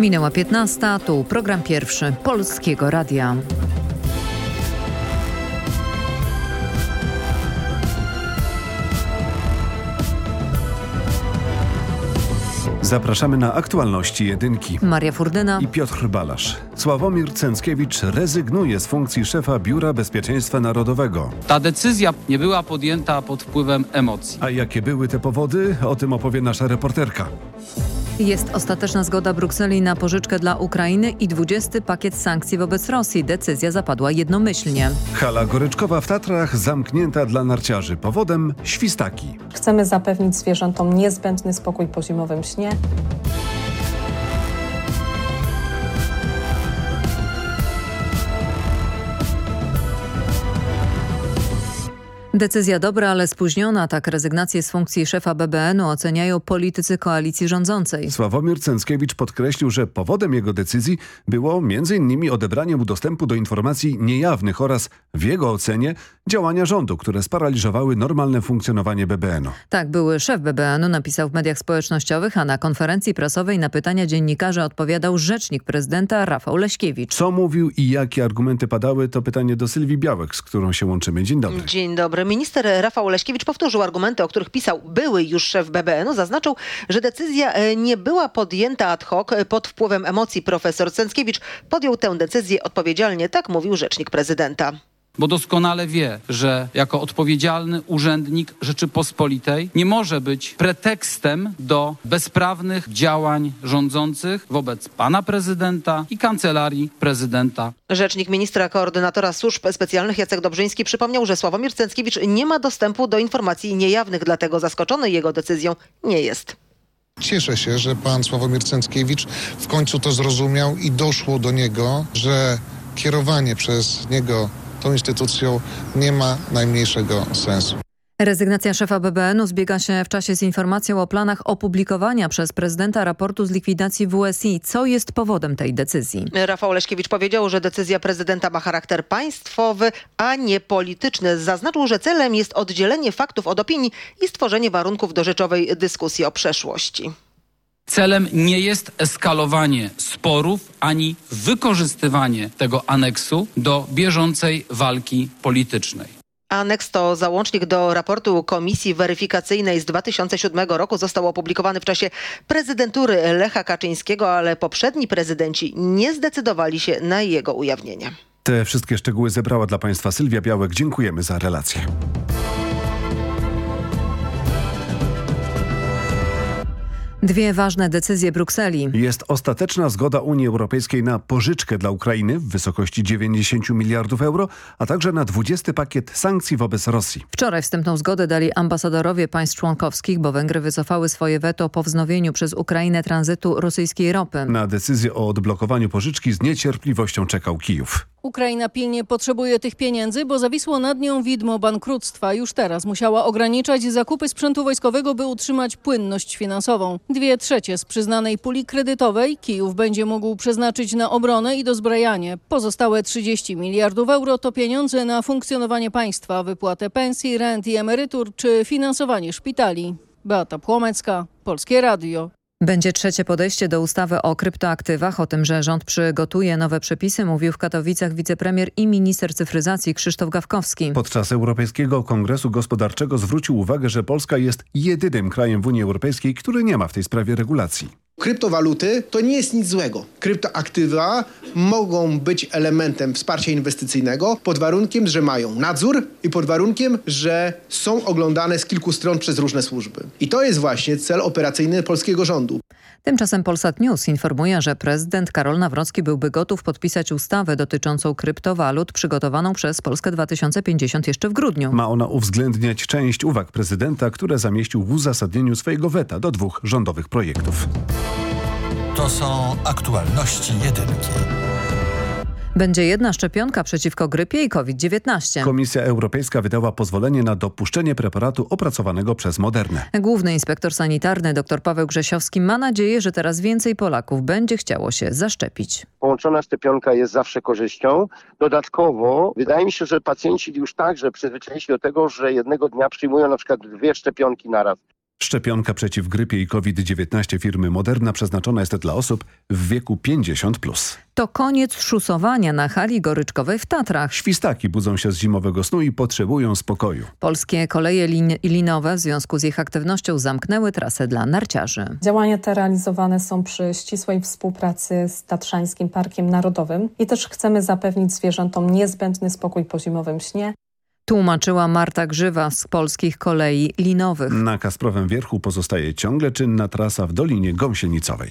Minęła 15, tu program pierwszy Polskiego Radia. Zapraszamy na aktualności jedynki. Maria Furdyna I Piotr Balasz. Sławomir Cęckiewicz rezygnuje z funkcji szefa Biura Bezpieczeństwa Narodowego. Ta decyzja nie była podjęta pod wpływem emocji. A jakie były te powody? O tym opowie nasza reporterka. Jest ostateczna zgoda Brukseli na pożyczkę dla Ukrainy i 20 pakiet sankcji wobec Rosji. Decyzja zapadła jednomyślnie. Hala Goryczkowa w Tatrach zamknięta dla narciarzy. Powodem świstaki. Chcemy zapewnić zwierzętom niezbędny spokój po zimowym śnie. Decyzja dobra, ale spóźniona. Tak rezygnację z funkcji szefa BBN-u oceniają politycy koalicji rządzącej. Sławomir Cęckiewicz podkreślił, że powodem jego decyzji było m.in. odebranie mu dostępu do informacji niejawnych oraz w jego ocenie działania rządu, które sparaliżowały normalne funkcjonowanie BBN-u. Tak, były szef BBN-u napisał w mediach społecznościowych, a na konferencji prasowej na pytania dziennikarzy odpowiadał rzecznik prezydenta Rafał Leśkiewicz. Co mówił i jakie argumenty padały, to pytanie do Sylwii Białek, z którą się łączymy. Dzień dobry. Dzień dobry. Minister Rafał Leśkiewicz powtórzył argumenty, o których pisał były już szef BBN-u. Zaznaczył, że decyzja e, nie była podjęta ad hoc e, pod wpływem emocji. Profesor Cęckiewicz podjął tę decyzję odpowiedzialnie, tak mówił rzecznik prezydenta. Bo doskonale wie, że jako odpowiedzialny urzędnik Rzeczypospolitej nie może być pretekstem do bezprawnych działań rządzących wobec pana prezydenta i kancelarii prezydenta. Rzecznik ministra koordynatora służb specjalnych Jacek Dobrzyński przypomniał, że Sławomir Cęckiewicz nie ma dostępu do informacji niejawnych, dlatego zaskoczony jego decyzją nie jest. Cieszę się, że pan Sławomir Cęckiewicz w końcu to zrozumiał i doszło do niego, że kierowanie przez niego tą instytucją nie ma najmniejszego sensu. Rezygnacja szefa BBN-u zbiega się w czasie z informacją o planach opublikowania przez prezydenta raportu z likwidacji WSI. Co jest powodem tej decyzji? Rafał Leśkiewicz powiedział, że decyzja prezydenta ma charakter państwowy, a nie polityczny. Zaznaczył, że celem jest oddzielenie faktów od opinii i stworzenie warunków do rzeczowej dyskusji o przeszłości. Celem nie jest eskalowanie sporów ani wykorzystywanie tego aneksu do bieżącej walki politycznej. Aneks to załącznik do raportu Komisji Weryfikacyjnej z 2007 roku. Został opublikowany w czasie prezydentury Lecha Kaczyńskiego, ale poprzedni prezydenci nie zdecydowali się na jego ujawnienie. Te wszystkie szczegóły zebrała dla Państwa Sylwia Białek. Dziękujemy za relację. Dwie ważne decyzje Brukseli. Jest ostateczna zgoda Unii Europejskiej na pożyczkę dla Ukrainy w wysokości 90 miliardów euro, a także na 20 pakiet sankcji wobec Rosji. Wczoraj wstępną zgodę dali ambasadorowie państw członkowskich, bo Węgry wycofały swoje weto po wznowieniu przez Ukrainę tranzytu rosyjskiej ropy. Na decyzję o odblokowaniu pożyczki z niecierpliwością czekał Kijów. Ukraina pilnie potrzebuje tych pieniędzy, bo zawisło nad nią widmo bankructwa. Już teraz musiała ograniczać zakupy sprzętu wojskowego, by utrzymać płynność finansową. Dwie trzecie z przyznanej puli kredytowej Kijów będzie mógł przeznaczyć na obronę i dozbrajanie. Pozostałe 30 miliardów euro to pieniądze na funkcjonowanie państwa, wypłatę pensji, rent i emerytur czy finansowanie szpitali. Beata Płomecka, Polskie Radio. Będzie trzecie podejście do ustawy o kryptoaktywach. O tym, że rząd przygotuje nowe przepisy, mówił w Katowicach wicepremier i minister cyfryzacji Krzysztof Gawkowski. Podczas Europejskiego Kongresu Gospodarczego zwrócił uwagę, że Polska jest jedynym krajem w Unii Europejskiej, który nie ma w tej sprawie regulacji. Kryptowaluty to nie jest nic złego. Kryptoaktywa mogą być elementem wsparcia inwestycyjnego pod warunkiem, że mają nadzór i pod warunkiem, że są oglądane z kilku stron przez różne służby. I to jest właśnie cel operacyjny polskiego rządu. Tymczasem Polsat News informuje, że prezydent Karol Nawrocki byłby gotów podpisać ustawę dotyczącą kryptowalut przygotowaną przez Polskę 2050 jeszcze w grudniu. Ma ona uwzględniać część uwag prezydenta, które zamieścił w uzasadnieniu swojego weta do dwóch rządowych projektów. To są aktualności jedynki. Będzie jedna szczepionka przeciwko grypie i COVID-19. Komisja Europejska wydała pozwolenie na dopuszczenie preparatu opracowanego przez Modernę. Główny inspektor sanitarny dr Paweł Grzesiowski ma nadzieję, że teraz więcej Polaków będzie chciało się zaszczepić. Połączona szczepionka jest zawsze korzyścią. Dodatkowo wydaje mi się, że pacjenci już także przyzwyczaili się do tego, że jednego dnia przyjmują na przykład dwie szczepionki naraz. Szczepionka przeciw grypie i COVID-19 firmy Moderna przeznaczona jest dla osób w wieku 50+. Plus. To koniec szusowania na hali goryczkowej w Tatrach. Świstaki budzą się z zimowego snu i potrzebują spokoju. Polskie koleje lin linowe w związku z ich aktywnością zamknęły trasę dla narciarzy. Działania te realizowane są przy ścisłej współpracy z Tatrzańskim Parkiem Narodowym i też chcemy zapewnić zwierzętom niezbędny spokój po zimowym śnie. Tłumaczyła Marta Grzywa z polskich kolei linowych. Na Kasprowym Wierchu pozostaje ciągle czynna trasa w Dolinie Gąsienicowej.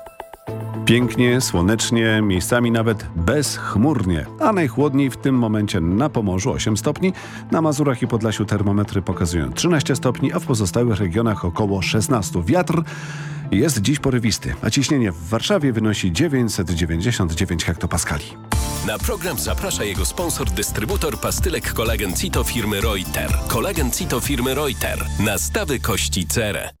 Pięknie, słonecznie, miejscami nawet bezchmurnie, a najchłodniej w tym momencie na Pomorzu 8 stopni, na Mazurach i Podlasiu termometry pokazują 13 stopni, a w pozostałych regionach około 16. Wiatr jest dziś porywisty, a ciśnienie w Warszawie wynosi 999 hektopaskali. Na program zaprasza jego sponsor, dystrybutor pastylek kolagen Cito firmy Reuter. Kolagen Cito firmy Reuter. Nastawy kości cerę.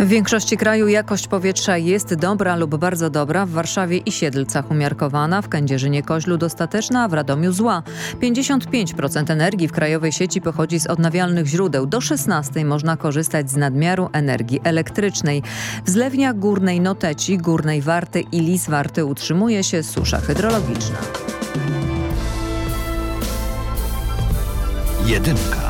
W większości kraju jakość powietrza jest dobra lub bardzo dobra, w Warszawie i Siedlcach umiarkowana, w Kędzierzynie-Koźlu dostateczna, a w Radomiu zła. 55% energii w krajowej sieci pochodzi z odnawialnych źródeł. Do 16 można korzystać z nadmiaru energii elektrycznej. W zlewniach Górnej Noteci, Górnej Warty i Lis Warty utrzymuje się susza hydrologiczna. Jedynka.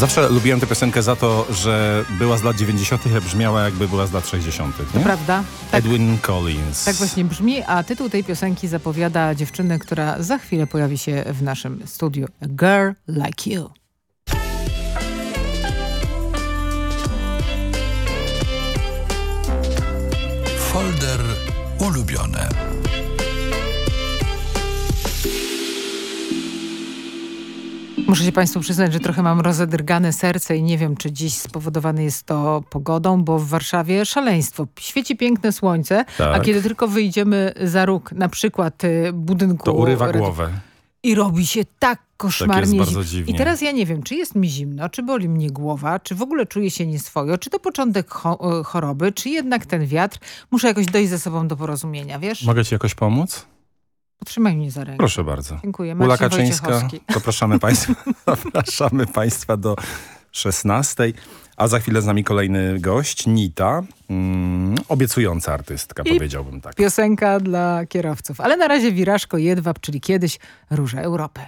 Zawsze lubiłem tę piosenkę za to, że była z lat 90., a brzmiała jakby była z lat 60. To prawda? Tak, Edwin Collins. tak właśnie brzmi, a tytuł tej piosenki zapowiada dziewczynę, która za chwilę pojawi się w naszym studiu. A Girl Like You. Folder ulubione. Muszę się Państwu przyznać, że trochę mam rozedrgane serce i nie wiem, czy dziś spowodowane jest to pogodą, bo w Warszawie szaleństwo. Świeci piękne słońce, a Tak. kiedy tylko wyjdziemy za róg, na przykład y, budynku... To urywa głowę. I robi się tak koszmarnie zim- dziwnie. I teraz ja nie wiem, czy jest mi zimno, czy boli mnie głowa, czy w ogóle czuję się nieswojo, czy to początek cho- e, choroby, czy jednak ten wiatr. Muszę jakoś dojść ze sobą do porozumienia, wiesz? Mogę ci jakoś pomóc? Potrzymaj mnie za rękę. Proszę bardzo. Dziękuję. Ula Marcin Kaczyńska, Wojciechowski. zapraszamy państwa, zapraszamy państwa do 16. A za chwilę z nami kolejny gość, Nita. Mm, obiecująca artystka, I powiedziałbym tak. Piosenka dla kierowców. Ale na razie Wirażko Jedwab, czyli kiedyś Róża Europy.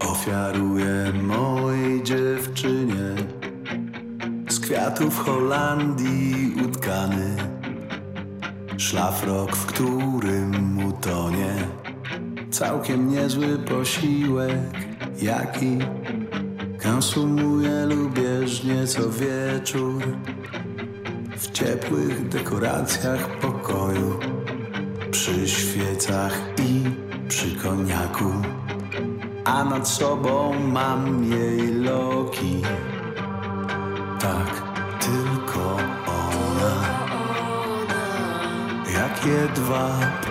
Ofiaruję mojej dziewczynie kwiatów Holandii utkany szlafrok, w którym utonie całkiem niezły posiłek, jaki konsumuję lubieżnie co wieczór w ciepłych dekoracjach pokoju przy świecach i przy koniaku, a nad sobą mam jej loki. Tak, tylko ona, jak jedwab,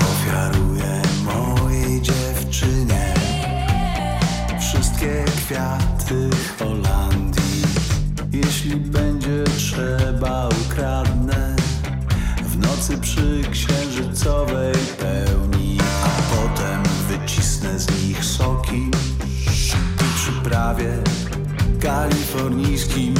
ofiaruję mojej dziewczynie. Wszystkie kwiaty Holandii. Jeśli będzie trzeba, ukradnę. W nocy przy księżycowej pełni, a potem wycisnę z nich soki i przyprawię kalifornijskim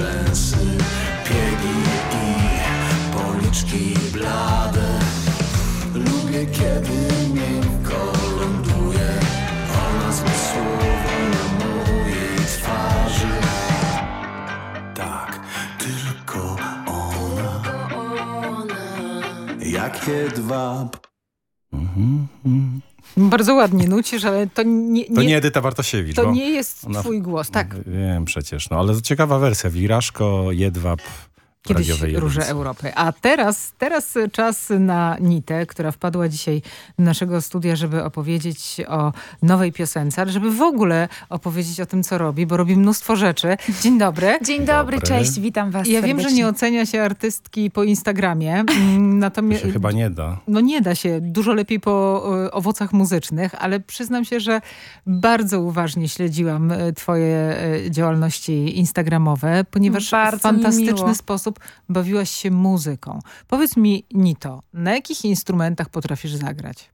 farbowane rzęsy, piegi i policzki blade. Lubię kiedy miękko ląduje ona zmysłowo na mojej twarzy. Tak, tylko ona. Jak jedwab. Bardzo ładnie nucisz, ale to nie, To nie Edyta Bartosiewicz. to nie jest twój głos. Tak, Wiem przecież, no ale ciekawa wersja. Wirażko, jedwab kiedyś radiowej Róże. Europy. A teraz, teraz czas na Nitę, która wpadła dzisiaj do naszego studia, żeby opowiedzieć o nowej piosence, ale żeby w ogóle opowiedzieć o tym, co robi, bo robi mnóstwo rzeczy. Dzień dobry. Dzień dobry, Dobry. cześć, witam was Ja wiem, że serdecznie. nie ocenia się artystki po Instagramie, mm, To natomiast się chyba nie da. no nie da się, dużo lepiej po y, owocach muzycznych, ale przyznam się, że bardzo uważnie śledziłam y, twoje y, działalności instagramowe, ponieważ Bardzo w fantastyczny miło. Sposób bawiłaś się muzyką. Powiedz mi, Nito, na jakich instrumentach potrafisz zagrać?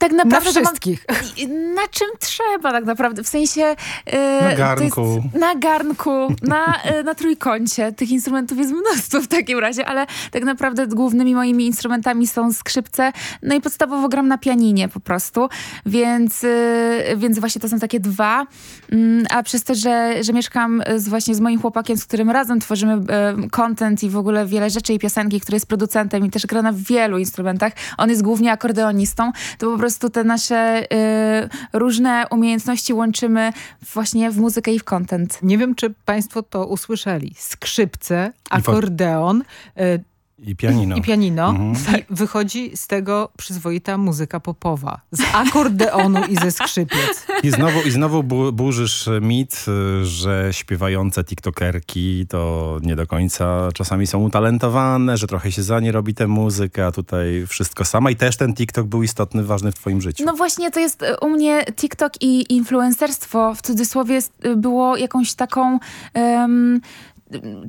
Tak naprawdę mam- wszystkich. Na czym trzeba tak naprawdę, w sensie... e, Na garnku. Jest, na garnku, na, e, na trójkącie. Tych instrumentów jest mnóstwo w takim razie, ale tak naprawdę głównymi moimi instrumentami są skrzypce, no i podstawowo gram na pianinie po prostu, więc, e, więc właśnie to są takie dwa. Mm, A przez to, że, że mieszkam z, właśnie z moim chłopakiem, z którym razem tworzymy e, content i w ogóle wiele rzeczy i piosenki, który jest producentem i też gra na wielu instrumentach, on jest głównie akordeonistą, to po prostu te nasze y, różne umiejętności łączymy właśnie w muzykę i w content. Nie wiem, czy państwo to usłyszeli. Skrzypce, akordeon y, I pianino. i pianino. Mhm. I wychodzi z tego przyzwoita muzyka popowa. Z akordeonu i ze skrzypiec. I znowu, i znowu bu burzysz mit, że śpiewające tiktokerki to nie do końca czasami są utalentowane, że trochę się za nie robi tę muzykę, a tutaj wszystko sama. I też ten TikTok był istotny, ważny w twoim życiu. No właśnie, to jest y, u mnie TikTok i influencerstwo w cudzysłowie y, było jakąś taką... em,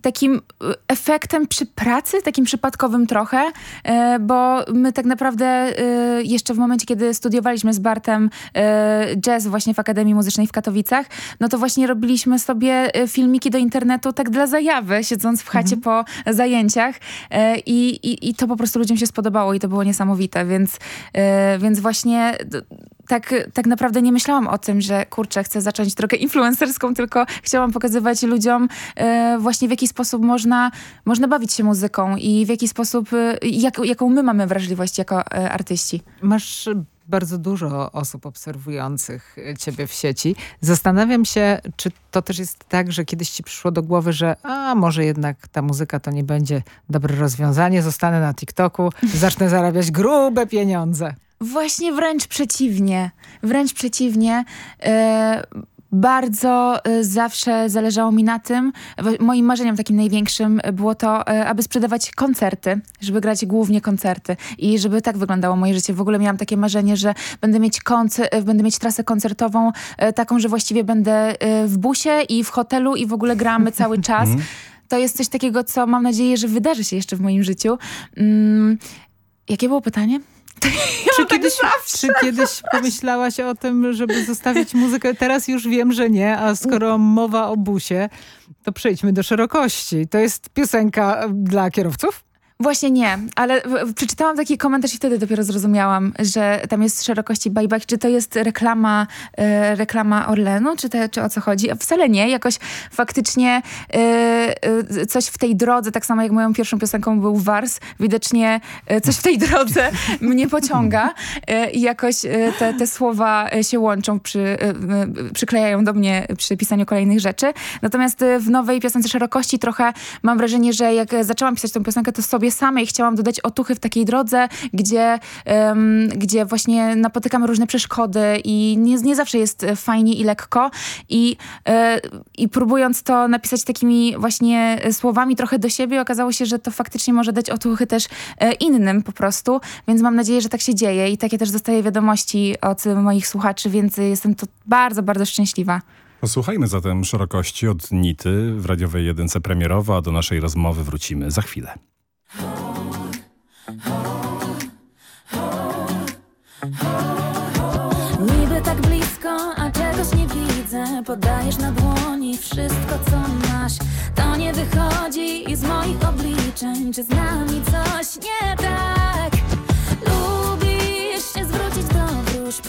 takim y, efektem przy pracy, takim przypadkowym trochę, e, bo my tak naprawdę e, jeszcze w momencie, kiedy studiowaliśmy z Bartem e, jazz właśnie w Akademii Muzycznej w Katowicach, no to właśnie robiliśmy sobie filmiki do internetu tak dla zajawy, siedząc w chacie po zajęciach e, i, i, i to po prostu ludziom się spodobało i to było niesamowite, więc, e, więc właśnie tak, tak naprawdę nie myślałam o tym, że kurczę, chcę zacząć drogę influencerską, tylko chciałam pokazywać ludziom e, właśnie w jaki sposób można, można bawić się muzyką i w jaki sposób, e, jak, jaką my mamy wrażliwość jako e, artyści. Masz bardzo dużo osób obserwujących e, ciebie w sieci. Zastanawiam się, czy to też jest tak, że kiedyś ci przyszło do głowy, że a może jednak ta muzyka to nie będzie dobre rozwiązanie, zostanę na TikToku, zacznę zarabiać grube pieniądze. Właśnie wręcz przeciwnie. Wręcz przeciwnie. E, bardzo e, zawsze zależało mi na tym, moim marzeniem takim największym było to, e, aby sprzedawać koncerty, żeby grać głównie koncerty i żeby tak wyglądało moje życie. W ogóle miałam takie marzenie, że będę mieć, będę mieć trasę koncertową taką, że właściwie będę w busie i w hotelu i w ogóle gramy cały czas. To jest coś takiego, co mam nadzieję, że wydarzy się jeszcze w moim życiu. Mm, jakie było pytanie? Czy kiedyś, czy kiedyś pomyślałaś o tym, żeby zostawić muzykę? Teraz już wiem, że nie, a skoro mowa o busie, to przejdźmy do szerokości. To jest piosenka dla kierowców? Właśnie nie, ale przeczytałam taki komentarz i wtedy dopiero zrozumiałam, że tam jest szerokości buyback. Czy to jest reklama, e, reklama Orlenu, czy, te, czy o co chodzi? Wcale nie, jakoś faktycznie e, e, coś w tej drodze, tak samo jak moją pierwszą piosenką był Wars, widocznie e, coś w tej drodze mnie pociąga e, i jakoś e, te, te słowa się łączą, przy, przyklejają do mnie przy pisaniu kolejnych rzeczy. Natomiast w nowej piosence Szerokości trochę mam wrażenie, że jak zaczęłam pisać tę piosenkę, to sobie samej chciałam dodać otuchy w takiej drodze, gdzie, em, gdzie właśnie napotykamy różne przeszkody i nie, nie zawsze jest fajnie i lekko. I, e, I próbując to napisać takimi właśnie e, słowami trochę do siebie, okazało się, że to faktycznie może dać otuchy też e, innym po prostu, więc mam nadzieję, że tak się dzieje i takie też dostaję wiadomości od moich słuchaczy, więc jestem to bardzo, bardzo szczęśliwa. Posłuchajmy zatem szerokości od Nity w radiowej jedynce premierowa, a do naszej rozmowy wrócimy za chwilę. Niby tak blisko, a czegoś nie widzę. Podajesz na dłoni wszystko co masz. To nie wychodzi z moich obliczeń. Czy z nami coś nie tak? Lubisz się zwrócić do wróżb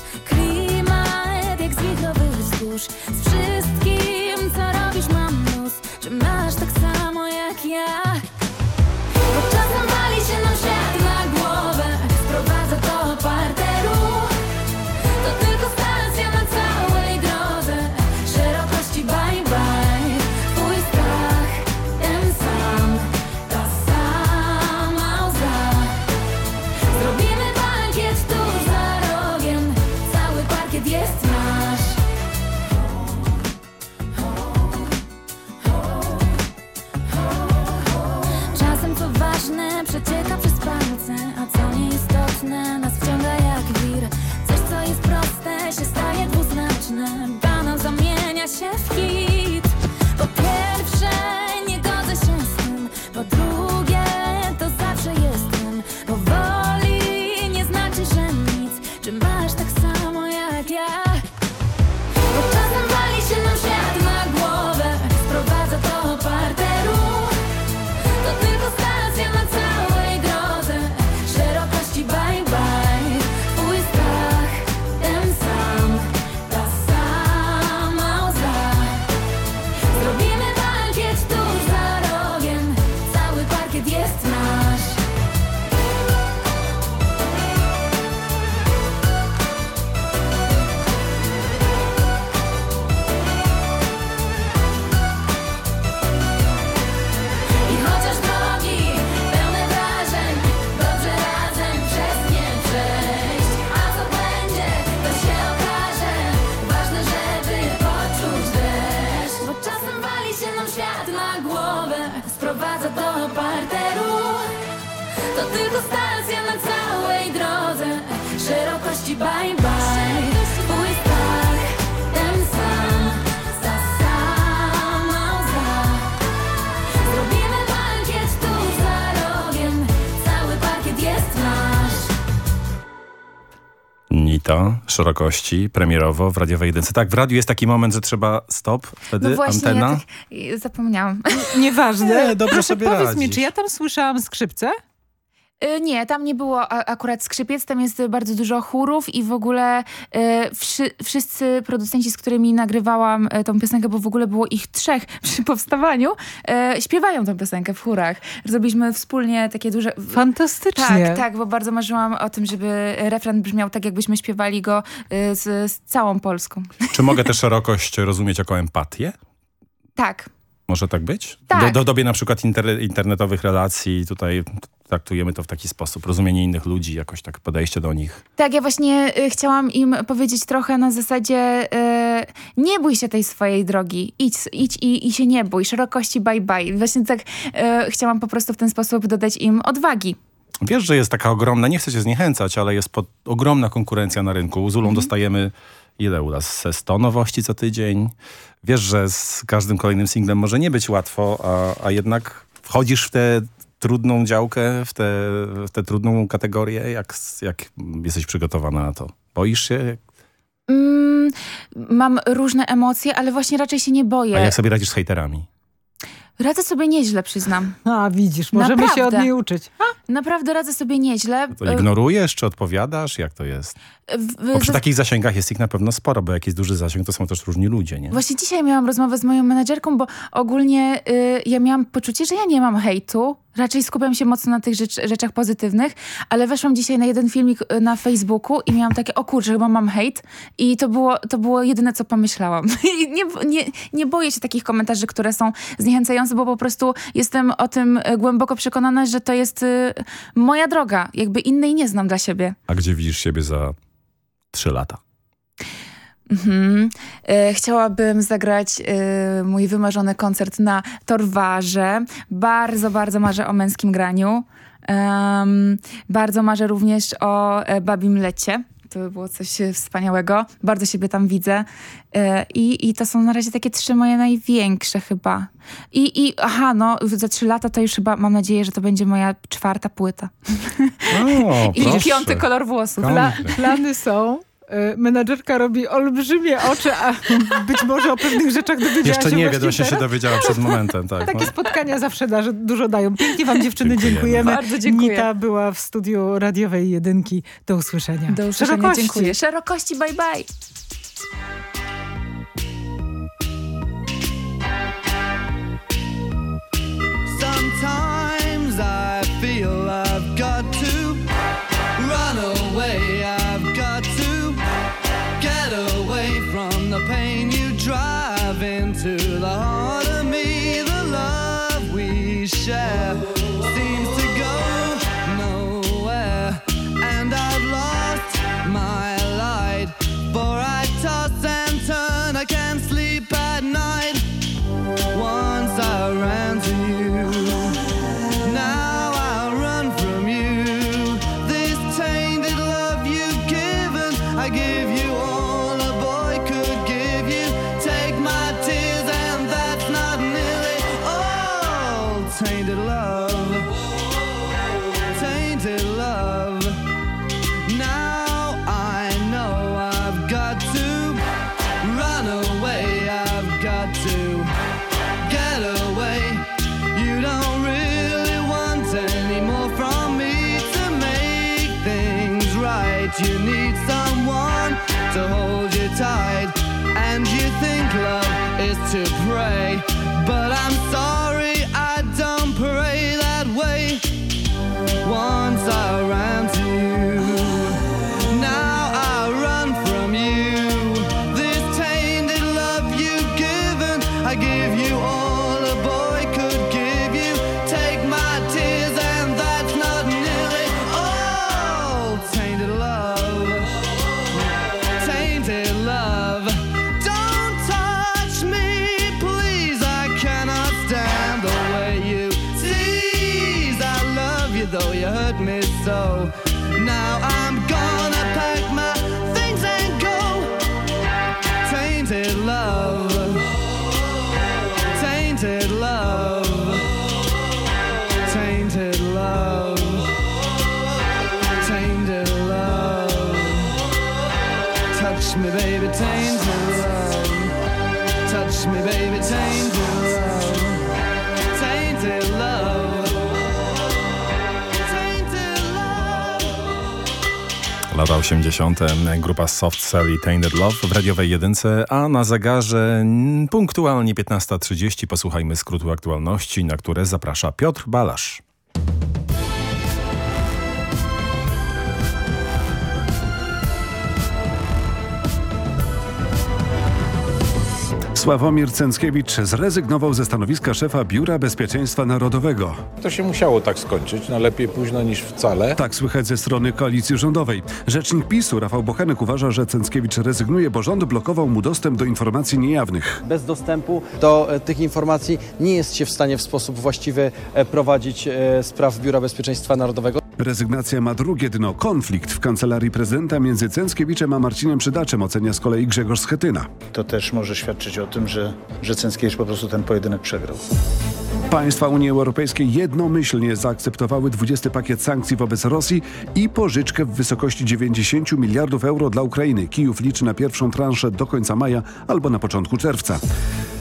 Szerokości, premierowo w radiowej jedynce. Tak, w radiu jest taki moment, że trzeba stop, wtedy No właśnie, antena. ja tak zapomniałam. Nieważne. Nie, dobrze Proszę sobie powiedz mi, czy ja tam słyszałam skrzypce? Y, Nie, tam nie było akurat skrzypiec, tam jest bardzo dużo chórów i w ogóle y, wszy, wszyscy producenci, z którymi nagrywałam y, tą piosenkę, bo w ogóle było ich trzech przy powstawaniu, śpiewają tę piosenkę w chórach. Zrobiliśmy wspólnie takie duże... Fantastycznie. Tak, tak, bo bardzo marzyłam o tym, żeby refren brzmiał tak, jakbyśmy śpiewali go z, z całą Polską. Czy mogę tę szerokość rozumieć jako empatię? Tak. Może tak być? Tak. Do, do dobie na przykład inter, internetowych relacji, tutaj traktujemy to w taki sposób. Rozumienie innych ludzi, jakoś tak podejście do nich. Tak, ja właśnie y, chciałam im powiedzieć trochę na zasadzie y, nie bój się tej swojej drogi, idź, idź i, i się nie bój, szerokości bye bye. Właśnie tak y, chciałam po prostu w ten sposób dodać im odwagi. Wiesz, że jest taka ogromna, nie chcę cię zniechęcać, ale jest pod, ogromna konkurencja na rynku. Z Ulą Mhm. dostajemy ile u nas? Ze 100 nowości co tydzień. Wiesz, że z każdym kolejnym singlem może nie być łatwo, a, a jednak wchodzisz w tę trudną działkę, w tę w tę trudną kategorię. Jak, jak jesteś przygotowana na to? Boisz się? Mm, mam różne emocje, ale właśnie raczej się nie A boję. jak sobie radzisz z hejterami? Radzę sobie nieźle, przyznam. A widzisz, możemy się od niej uczyć. Naprawdę radzę sobie nieźle. To ignorujesz, czy odpowiadasz? Jak to jest? W- Bo przy ze- takich zasięgach jest ich na pewno sporo, bo jak jest duży zasięg, to są też różni ludzie, nie? Właśnie dzisiaj miałam rozmowę z moją menedżerką, bo ogólnie y, ja miałam poczucie, że ja nie mam hejtu. Raczej skupiam się mocno na tych rzecz, rzeczach pozytywnych, ale weszłam dzisiaj na jeden filmik y, na Facebooku i miałam takie, o kurczę, chyba mam hejt. I to było, to było jedyne, co pomyślałam. Nie, nie, nie boję się takich komentarzy, które są zniechęcające, bo po prostu jestem o tym y, głęboko przekonana, że to jest y, moja droga. Jakby innej nie znam dla siebie. A gdzie widzisz siebie za trzy lata? Mhm. E, chciałabym zagrać e, mój wymarzony koncert na Torwarze. Bardzo, bardzo marzę o męskim graniu. Bardzo marzę również o e, Babim Lecie. To by było coś e, wspaniałego. Bardzo siebie tam widzę. E, I, I to są na razie takie trzy moje największe chyba. I, i aha, no za trzy lata to już chyba mam nadzieję, że to będzie moja czwarta płyta. O, I proszę. piąty kolor włosów. Pla plany są. Y, Menadżerka robi olbrzymie oczy, a być może o pewnych rzeczach dowiedziała Jeszcze się nie wie, właśnie się dowiedziała przed momentem, tak. Takie No. spotkania zawsze da, dużo dają. Pięknie wam dziewczyny Dziękujemy. dziękujemy. Bardzo dziękuję. Nita była w studiu radiowej jedynki. Do usłyszenia. Do usłyszenia, Szerokości. dziękuję. Szerokości, bye bye. 80. Grupa Soft Cell i Tainted Love w radiowej jedynce, a na zegarze punktualnie 15.30 posłuchajmy skrótu aktualności, na które zaprasza Piotr Balasz. Sławomir Cęckiewicz zrezygnował ze stanowiska szefa Biura Bezpieczeństwa Narodowego. To się musiało tak skończyć, no lepiej późno niż wcale. Tak słychać ze strony koalicji rządowej. Rzecznik PiSu Rafał Bochenek uważa, że Cęckiewicz rezygnuje, bo rząd blokował mu dostęp do informacji niejawnych. Bez dostępu do e, tych informacji nie jest się w stanie w sposób właściwy e, prowadzić e, spraw Biura Bezpieczeństwa Narodowego. Rezygnacja ma drugie dno. Konflikt w kancelarii prezydenta między Cęckiewiczem a Marcinem Przydaczem ocenia z kolei Grzegorz Schetyna. To też może świadczyć o tym, że, że Cęckiewicz po prostu ten pojedynek przegrał. Państwa Unii Europejskiej jednomyślnie zaakceptowały 20 pakiet sankcji wobec Rosji i pożyczkę w wysokości 90 miliardów euro dla Ukrainy. Kijów liczy na pierwszą transzę do końca maja albo na początku czerwca.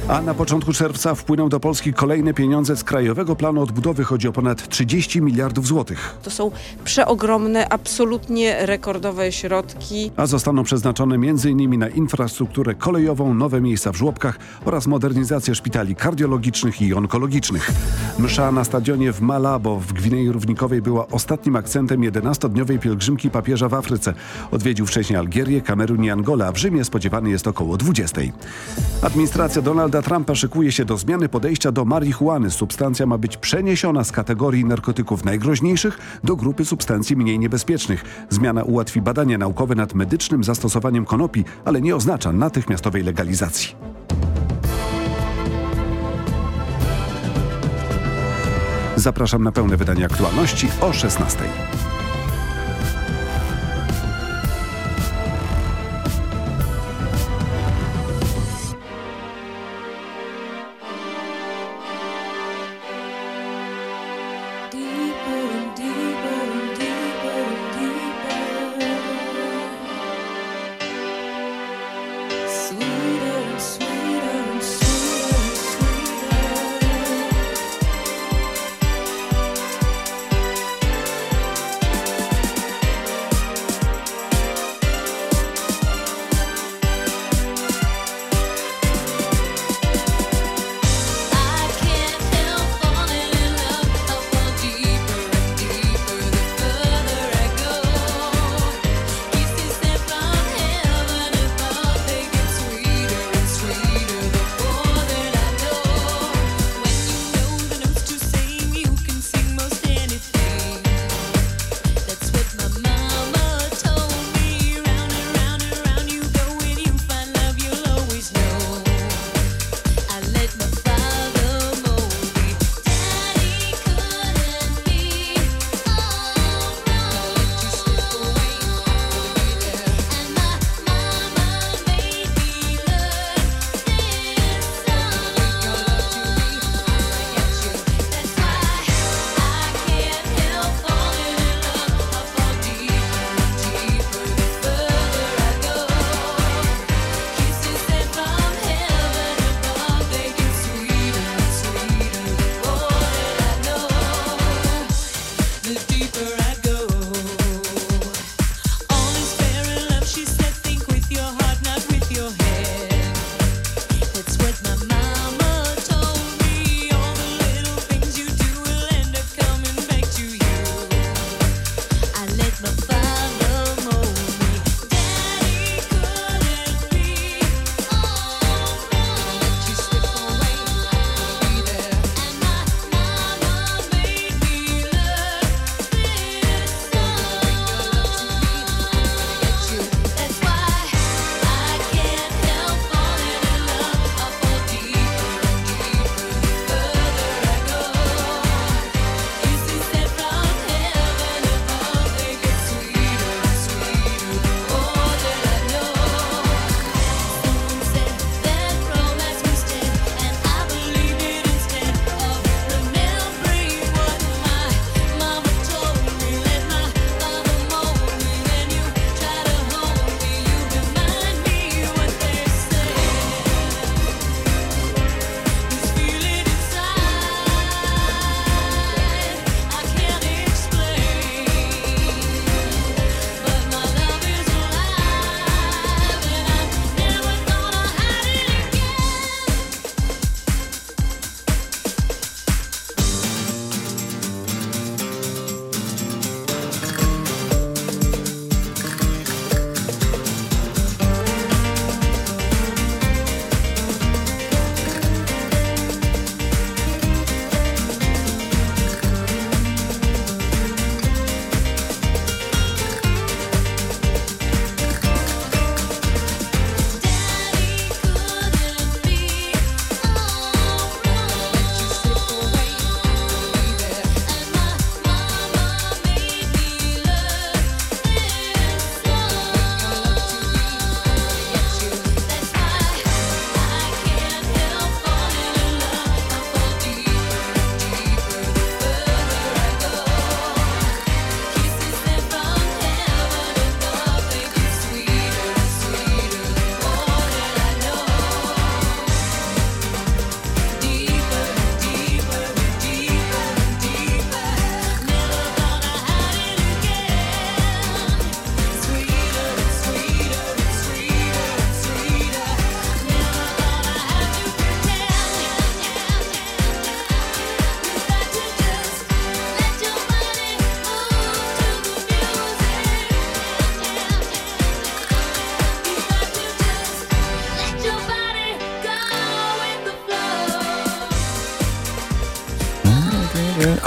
A na początku czerwca wpłyną do Polski kolejne pieniądze z Krajowego Planu Odbudowy. Chodzi o ponad 30 miliardów złotych. To są przeogromne, absolutnie rekordowe środki. A zostaną przeznaczone m.in. na infrastrukturę kolejową, nowe miejsca w żłobkach oraz modernizację szpitali kardiologicznych i onkologicznych. Msza na stadionie w Malabo w Gwinei Równikowej była ostatnim akcentem 11-dniowej pielgrzymki papieża w Afryce. Odwiedził wcześniej Algierię, Kamerun i Angolę, a w Rzymie spodziewany jest około 20. Administracja Donalda Trumpa szykuje się do zmiany podejścia do marihuany. Substancja ma być przeniesiona z kategorii narkotyków najgroźniejszych do grupy substancji mniej niebezpiecznych. Zmiana ułatwi badania naukowe nad medycznym zastosowaniem konopi, ale nie oznacza natychmiastowej legalizacji. Zapraszam na pełne wydanie aktualności o 16.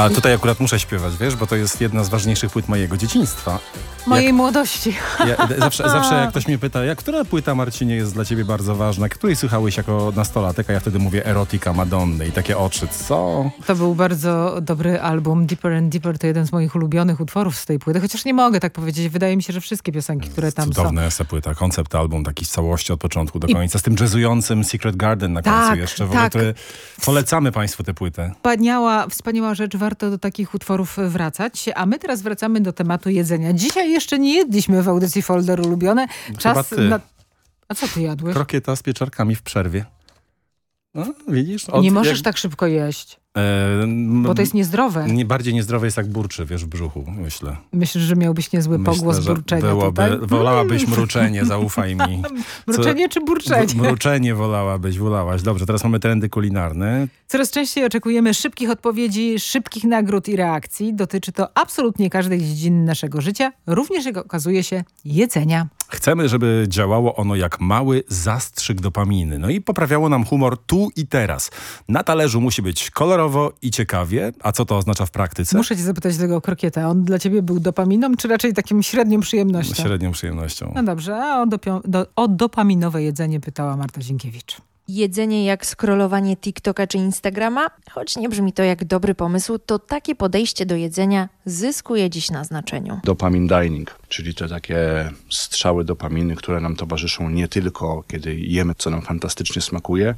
A tutaj akurat muszę śpiewać, wiesz, bo to jest jedna z ważniejszych płyt mojego dzieciństwa. Mojej młodości. Ja, zawsze, zawsze jak ktoś mnie pyta, jak która płyta Marcinie jest dla ciebie bardzo ważna, której słuchałeś jako nastolatek, a ja wtedy mówię erotika Madonny i takie oczy, co? To był bardzo dobry album. Deeper and Deeper to jeden z moich ulubionych utworów z tej płyty, chociaż nie mogę tak powiedzieć. Wydaje mi się, że wszystkie piosenki, które tam Cudowna są. jest ta płyta, koncept album, taki w całości od początku do końca, z tym jazzującym Secret Garden na końcu Tak, jeszcze. W ogóle tak. polecamy państwu tę płytę. Wspaniała, wspaniała rzecz, warto do takich utworów wracać. A my teraz wracamy do tematu jedzenia. Dzisiaj jeszcze nie jedliśmy w audycji Folder Ulubione. Czas na... A co ty jadłeś? Krokieta z pieczarkami w przerwie. No, widzisz? Od- nie możesz jak- tak szybko jeść, bo to jest niezdrowe. Nie, bardziej niezdrowe jest jak burczy, wiesz, w brzuchu, myślę. Myślisz, że miałbyś niezły pogłos Myślę, że burczenia byłoby, tutaj? Wolałabyś mruczenie, zaufaj mi. Mruczenie czy burczenie? Mruczenie wolałabyś, wolałaś. Dobrze, teraz mamy trendy kulinarne. Coraz częściej oczekujemy szybkich odpowiedzi, szybkich nagród i reakcji. Dotyczy to absolutnie każdej dziedziny naszego życia, również jak okazuje się jedzenia. Chcemy, żeby działało ono jak mały zastrzyk dopaminy. No i poprawiało nam humor tu i teraz. Na talerzu musi być kolorowo i ciekawie. A co to oznacza w praktyce? Muszę cię zapytać tego krokieta. On dla ciebie był dopaminą, czy raczej takim średnią przyjemnością? Średnią przyjemnością. No dobrze, a o, do, o dopaminowe jedzenie pytała Marta Zienkiewicz. Jedzenie jak scrollowanie TikToka czy Instagrama? Choć nie brzmi to jak dobry pomysł, to takie podejście do jedzenia zyskuje dziś na znaczeniu. Dopamin dining, czyli te takie strzały dopaminy, które nam towarzyszą nie tylko kiedy jemy, co nam fantastycznie smakuje,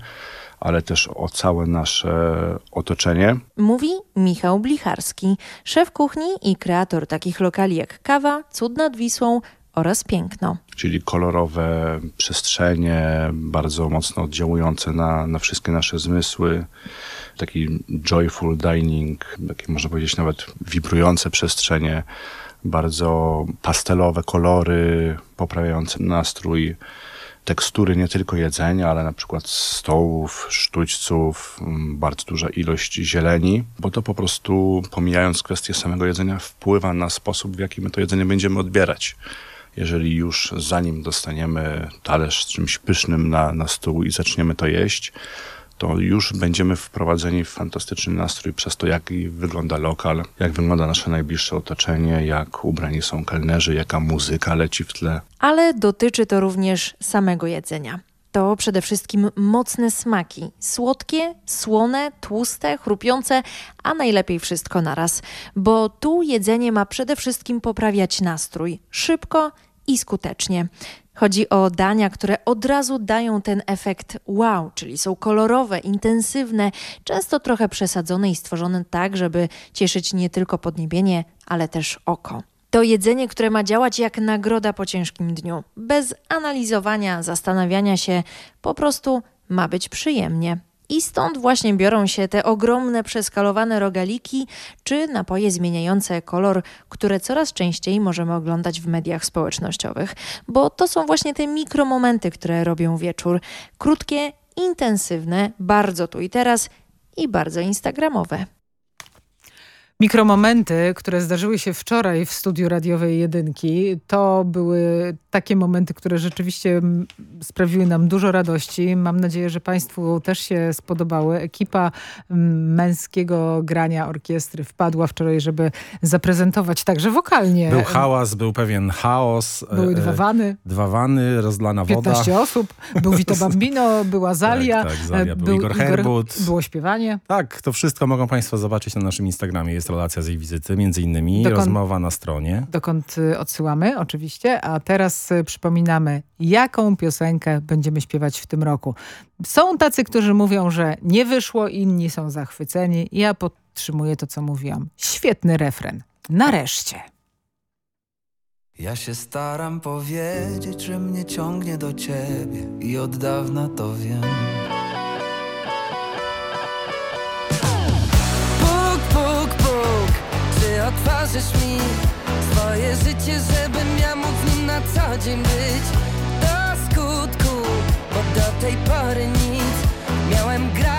ale też o całe nasze otoczenie. Mówi Michał Blicharski, szef kuchni i kreator takich lokali jak Kawa, Cud nad Wisłą oraz Piękno. czyli kolorowe przestrzenie, bardzo mocno oddziałujące na, na wszystkie nasze zmysły. Taki joyful dining, takie można powiedzieć nawet wibrujące przestrzenie, bardzo pastelowe kolory, poprawiające nastrój. Tekstury nie tylko jedzenia, ale na przykład stołów, sztućców, mm, bardzo duża ilość zieleni, bo to po prostu, pomijając kwestię samego jedzenia, wpływa na sposób, w jaki my to jedzenie będziemy odbierać jeżeli już zanim dostaniemy talerz z czymś pysznym na, na stół i zaczniemy to jeść, to już będziemy wprowadzeni w fantastyczny nastrój przez to, jak wygląda lokal, jak wygląda nasze najbliższe otoczenie, jak ubrani są kelnerzy, jaka muzyka leci w tle. Ale dotyczy to również samego jedzenia. To przede wszystkim mocne smaki. Słodkie, słone, tłuste, chrupiące, a najlepiej wszystko naraz. Bo tu jedzenie ma przede wszystkim poprawiać nastrój. Szybko i skutecznie. Chodzi o dania, które od razu dają ten efekt wow, czyli są kolorowe, intensywne, często trochę przesadzone i stworzone tak, żeby cieszyć nie tylko podniebienie, ale też oko. To jedzenie, które ma działać jak nagroda po ciężkim dniu, bez analizowania, zastanawiania się, po prostu ma być przyjemnie. I stąd właśnie biorą się te ogromne przeskalowane rogaliki czy napoje zmieniające kolor, które coraz częściej możemy oglądać w mediach społecznościowych, bo to są właśnie te mikromomenty, które robią wieczór. Krótkie, intensywne, bardzo tu i teraz i bardzo instagramowe. Mikromomenty, które zdarzyły się wczoraj w studiu radiowej Jedynki, to były takie momenty, które rzeczywiście mm, sprawiły nam dużo radości. Mam nadzieję, że Państwu też się spodobały. Ekipa mm, męskiego grania orkiestry wpadła wczoraj, żeby zaprezentować także wokalnie. Był hałas, był pewien chaos. Były e, dwa wany. Dwa wany, rozlana woda. 15 osób. Był Vito Bambino, była Zalia. Tak, tak, Zalia, e, był Igor Herbut. Było śpiewanie. Tak, to wszystko mogą Państwo zobaczyć na naszym Instagramie. Jest relacja z jej wizyty, między innymi Dokąd- rozmowa na stronie. Dokąd y, odsyłamy, oczywiście. A teraz y, przypominamy, jaką piosenkę będziemy śpiewać w tym roku. Są tacy, którzy mówią, że nie wyszło, inni są zachwyceni. Ja podtrzymuję to, co mówiłam. Świetny refren. Nareszcie. Ja się staram powiedzieć, że mnie ciągnie do ciebie i od dawna to wiem. Czy otworzysz mi swoje życie, żebym ja mógł w nim na co dzień być? Do skutku, bo do tej pory nic. Miałem grać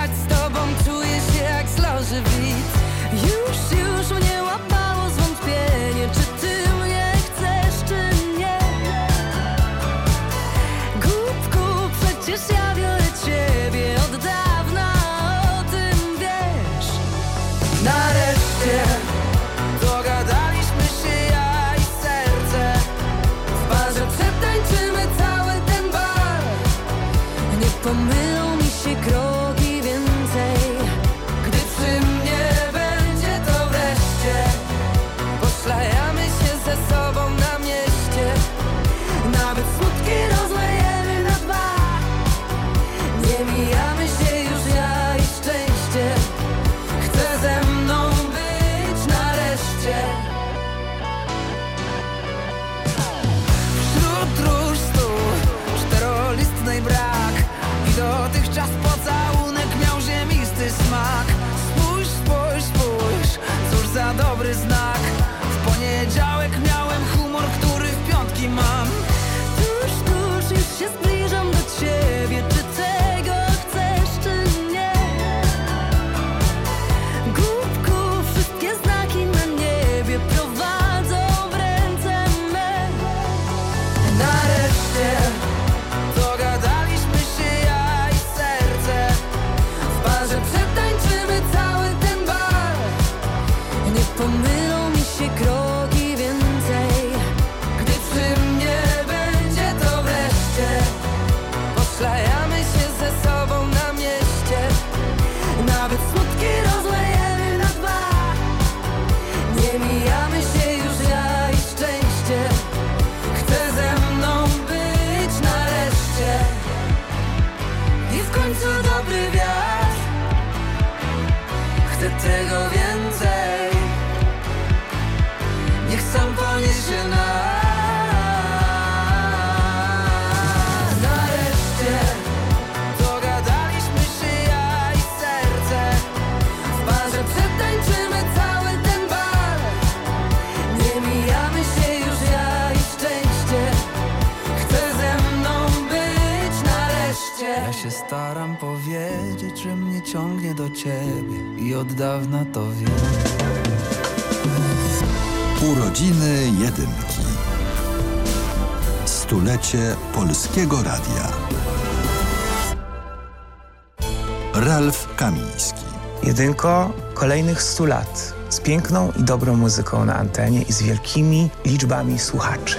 Jedynko kolejnych 100 lat z piękną i dobrą muzyką na antenie i z wielkimi liczbami słuchaczy.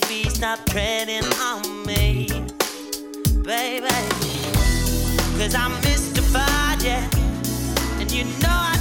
baby, stop treading on me, baby. Cause I'm mystified, yeah. And you know I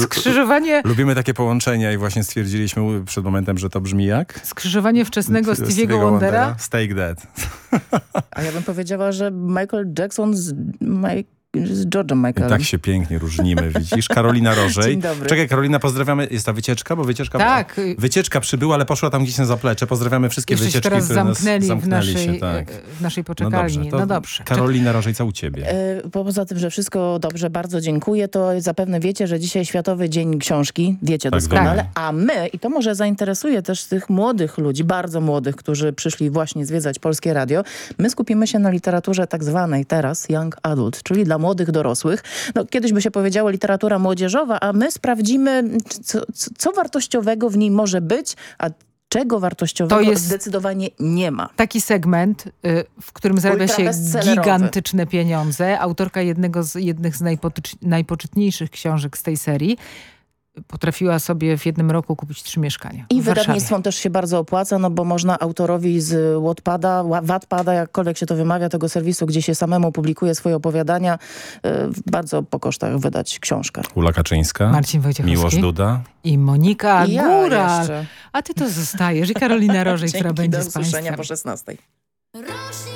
Skrzyżowanie... Lubimy takie połączenia i właśnie stwierdziliśmy przed momentem, że to brzmi jak? Skrzyżowanie wczesnego Stevie'ego Wondera? Stake Dead. A ja bym powiedziała, że Michael Jackson z Mike z George'em Michaelem. Tak się pięknie różnimy, widzisz? Karolina Rożej. Dzień dobry. Czekaj, Karolina, pozdrawiamy. Jest ta wycieczka, bo wycieczka... Tak. Wycieczka przybyła, ale poszła tam gdzieś na zaplecze. Pozdrawiamy wszystkie Jeszcze wycieczki, teraz które nas zamknęli, w zamknęli naszej, się. Tak. w naszej poczekalni. to No dobrze. Karolina Rożej, co u ciebie? E, Poza tym, że wszystko dobrze, bardzo dziękuję, to zapewne wiecie, że dzisiaj Światowy Dzień Książki, wiecie Tak, doskonale, wiemy. a my, i to może zainteresuje też tych młodych ludzi, bardzo młodych, którzy przyszli właśnie zwiedzać Polskie Radio, my skupimy się na literaturze tak zwanej teraz Young Adult, czyli dla młodych dorosłych. No, kiedyś by się powiedziało literatura młodzieżowa, a my sprawdzimy, co, co, wartościowego w niej może być, a czego wartościowego To jest- zdecydowanie nie ma. Taki segment, y, w którym zarabia się gigantyczne pieniądze. Autorka jednego z, jednych z najpoczytniejszych książek z tej serii potrafiła sobie w jednym roku kupić trzy mieszkania. I wydawnictwom też się bardzo opłaca, no bo można autorowi z Wattpada, Wa- Wattpada, jakkolwiek się to wymawia, tego serwisu, gdzie się samemu publikuje swoje opowiadania, y, bardzo po kosztach wydać książkę. Ula Kaczyńska, Marcin Wojciechowski. Miłosz Duda. I Monika I ja Góral. jeszcze. A ty to zostajesz. I Karolina Rożej, która będzie do z państwem. po 16. Rośniesz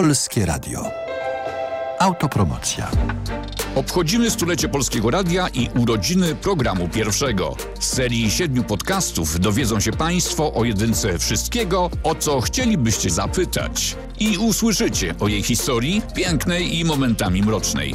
Polskie Radio. Autopromocja. Obchodzimy stulecie Polskiego Radia i urodziny programu pierwszego. Z serii siedmiu podcastów dowiedzą się Państwo o jedynce wszystkiego, o co chcielibyście zapytać. I usłyszycie o jej historii, pięknej i momentami mrocznej,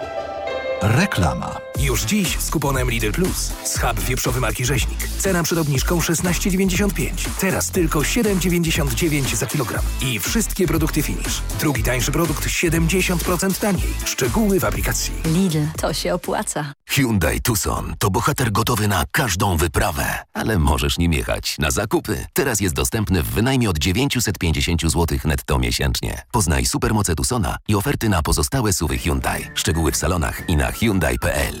Reklama. Już dziś z kuponem Lidl Plus. Schab wieprzowy marki Rzeźnik. Cena przed obniżką 16,95. Teraz tylko 7,99 za kilogram. I wszystkie produkty Finish. Drugi tańszy produkt 70% taniej. Szczegóły w aplikacji. Lidl, to się opłaca. Hyundai Tucson to bohater gotowy na każdą wyprawę, ale możesz nim jechać na zakupy. Teraz jest dostępny w wynajmie od 950 zł netto miesięcznie. Poznaj supermoce Tucsona i oferty na pozostałe suwy Hyundai. Szczegóły w salonach i na Hyundai.pl.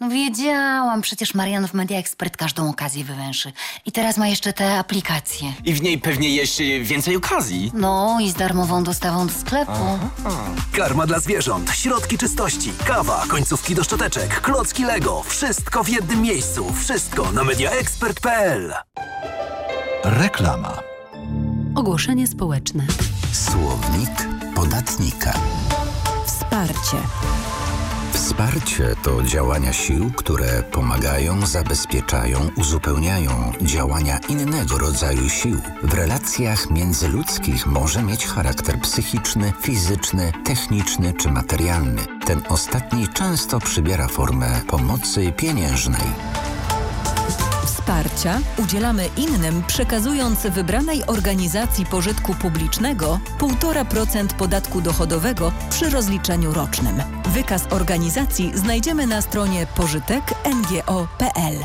No wiedziałam, przecież Marian w Media Expert każdą okazję wywęszy. I teraz ma jeszcze te aplikacje. I w niej pewnie jeszcze więcej okazji. No i z darmową dostawą do sklepu. Karma dla zwierząt, środki czystości, kawa, końcówki do szczoteczek, klocki Lego. Wszystko w jednym miejscu. Wszystko na mediaexpert.pl Reklama. Ogłoszenie społeczne. Słownik podatnika. Wsparcie. Wsparcie to działania sił, które pomagają, zabezpieczają, uzupełniają działania innego rodzaju sił. W relacjach międzyludzkich może mieć charakter psychiczny, fizyczny, techniczny czy materialny. Ten ostatni często przybiera formę pomocy pieniężnej. Wsparcia udzielamy innym, przekazując wybranej organizacji pożytku publicznego 1,5% podatku dochodowego przy rozliczeniu rocznym. Wykaz organizacji znajdziemy na stronie pożytek.ngo.pl.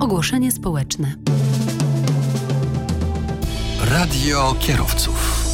Ogłoszenie społeczne. Radio kierowców.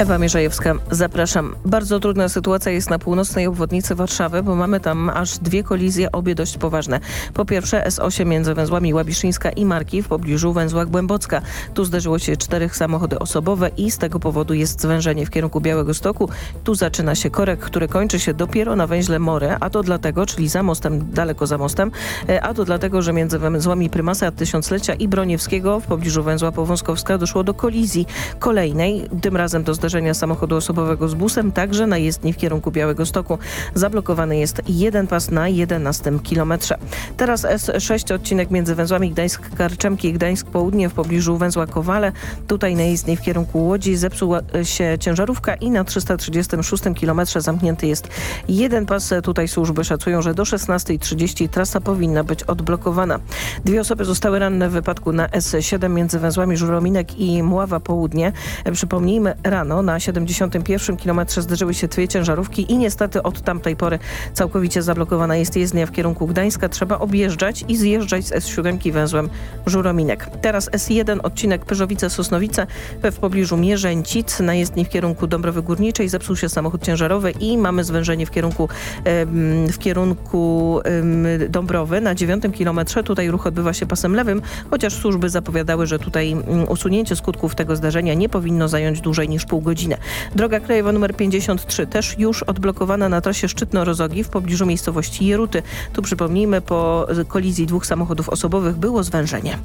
Ewa Mierzejewska, zapraszam. Bardzo trudna sytuacja jest na północnej obwodnicy Warszawy, bo mamy tam aż dwie kolizje, obie dość poważne. Po pierwsze S8 między węzłami Łabiszyńska i Marki w pobliżu węzła Głębocka. Tu zdarzyło się czterech samochody osobowe i z tego powodu jest zwężenie w kierunku Białego Stoku. Tu zaczyna się korek, który kończy się dopiero na węźle More, a to dlatego, czyli za mostem, daleko za mostem, e, a to dlatego, że między węzłami Prymasa Tysiąclecia i Broniewskiego w pobliżu węzła Powązkowska doszło do kolizji kolejnej. Tym razem do zdarzenia samochodu osobowego z busem, także na jezdni w kierunku Białego Stoku. Zablokowany jest jeden pas na 11 kilometrze. Teraz S6 odcinek między węzłami Gdańsk-Karczemki i Gdańsk-Południe w pobliżu węzła Kowale. Tutaj na jezdni w kierunku Łodzi zepsuła się ciężarówka i na 336 kilometrze zamknięty jest jeden pas. Tutaj służby szacują, że do 16.30 trasa powinna być odblokowana. Dwie osoby zostały ranne w wypadku na S7 między węzłami Żurominek i Mława Południe. Przypomnijmy, rano na 71 kilometrze zderzyły się dwie ciężarówki i niestety od tamtej pory całkowicie zablokowana jest jezdnia w kierunku Gdańska. Trzeba objeżdżać i zjeżdżać z S7 węzłem Żurominek. Teraz S1 odcinek Pyrzowice-Sosnowice w pobliżu Mierzęcic na jezdni w kierunku Dąbrowy Górniczej zepsuł się samochód ciężarowy i mamy zwężenie w kierunku, w kierunku Dąbrowy na 9 kilometrze. Tutaj ruch odbywa się pasem lewym, chociaż służby zapowiadały, że tutaj mm, usunięcie skutków tego zdarzenia nie powinno zająć dłużej niż pół godziny. Droga krajowa nr 53 też już odblokowana na trasie Szczytno-Rozogi w pobliżu miejscowości Jeruty. Tu przypomnijmy, po kolizji dwóch samochodów osobowych było zwężenie.